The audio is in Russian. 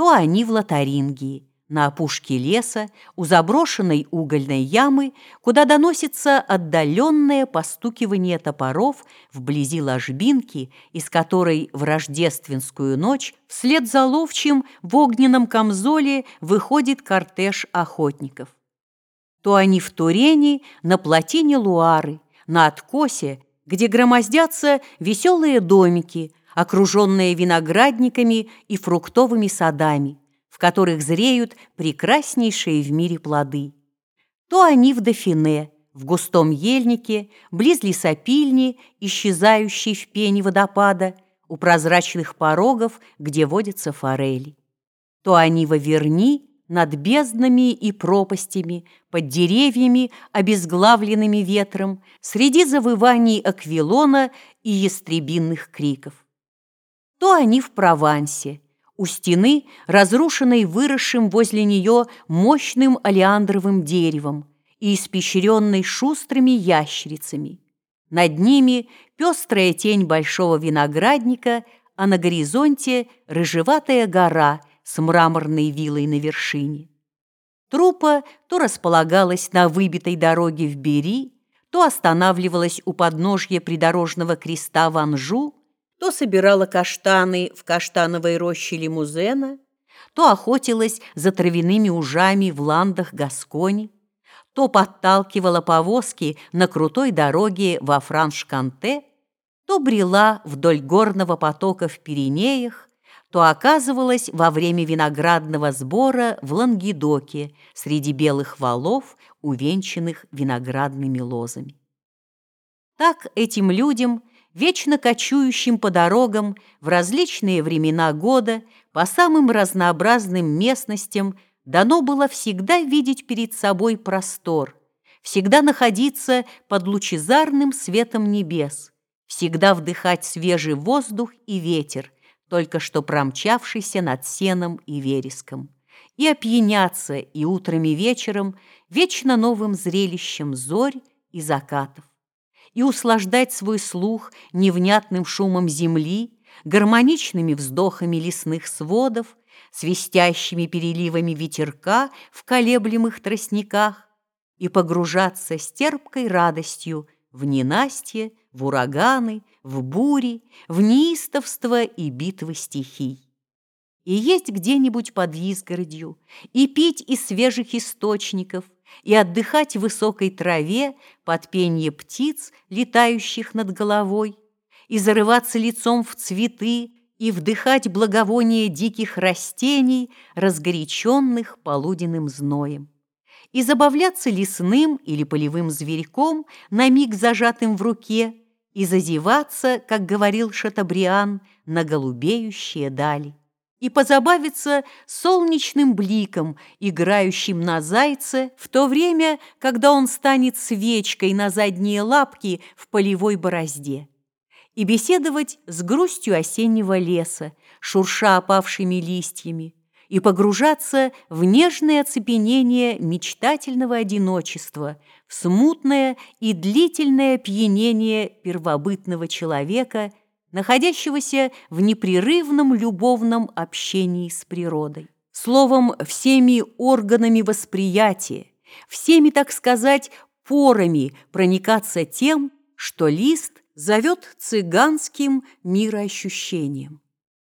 то они в Лотарингии, на опушке леса, у заброшенной угольной ямы, куда доносится отдаленное постукивание топоров вблизи ложбинки, из которой в рождественскую ночь вслед за ловчим в огненном камзоле выходит кортеж охотников. То они в Турене, на плотине Луары, на откосе, где громоздятся веселые домики, окруженные виноградниками и фруктовыми садами, которых зреют прекраснейшие в мире плоды. То они в Дофине, в густом ельнике, близ лесопильни, исчезающей в пене водопада, у прозрачных порогов, где водятся форели. То они во Верни, над безднами и пропастями, под деревьями, обезглавленными ветром, среди завываний аквилона и ястребинных криков. То они в Провансе, у стены, разрушенной выросшим возле нее мощным олеандровым деревом и испещренной шустрыми ящерицами. Над ними пестрая тень большого виноградника, а на горизонте рыжеватая гора с мраморной вилой на вершине. Трупа то располагалась на выбитой дороге в Бери, то останавливалась у подножья придорожного креста в Анжу, то собирала каштаны в каштановой роще лимузена, то охотилась за травяными ужами в ландах Гаскони, то подталкивала повозки на крутой дороге во Франш-Канте, то брела вдоль горного потока в Пиренеях, то оказывалась во время виноградного сбора в Лангедоке среди белых валов, увенчанных виноградными лозами. Так этим людям вечно кочующим по дорогам в различные времена года, по самым разнообразным местностям, дано было всегда видеть перед собой простор, всегда находиться под лучезарным светом небес, всегда вдыхать свежий воздух и ветер, только что промчавшийся над сеном и вереском, и опьяняться и утром и вечером вечно новым зрелищем зорь и закатов и услаждать свой слух невнятным шумом земли, гармоничными вздохами лесных сводов, свистящими переливами ветерка в колеблемых тростниках и погружаться с терпкой радостью в ненастье, в ураганы, в бури, в неистовство и битвы стихий. И есть где-нибудь под изгородью, и пить из свежих источников – и отдыхать в высокой траве под пение птиц, летающих над головой, и зарываться лицом в цветы, и вдыхать благовоние диких растений, разгоряченных полуденным зноем, и забавляться лесным или полевым зверьком, на миг зажатым в руке, и зазеваться, как говорил Шатабриан, на голубеющие дали и позабавиться солнечным бликом, играющим на зайце, в то время, когда он станет свечкой на задние лапки в полевой борозде, и беседовать с грустью осеннего леса, шурша опавшими листьями, и погружаться в нежное оцепенение мечтательного одиночества, в смутное и длительное пьянение первобытного человека – находящегося в непрерывном любовном общении с природой. Словом, всеми органами восприятия, всеми, так сказать, порами проникаться тем, что лист зовет цыганским мироощущением.